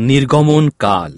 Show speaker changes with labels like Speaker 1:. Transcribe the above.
Speaker 1: নির্গমন কাল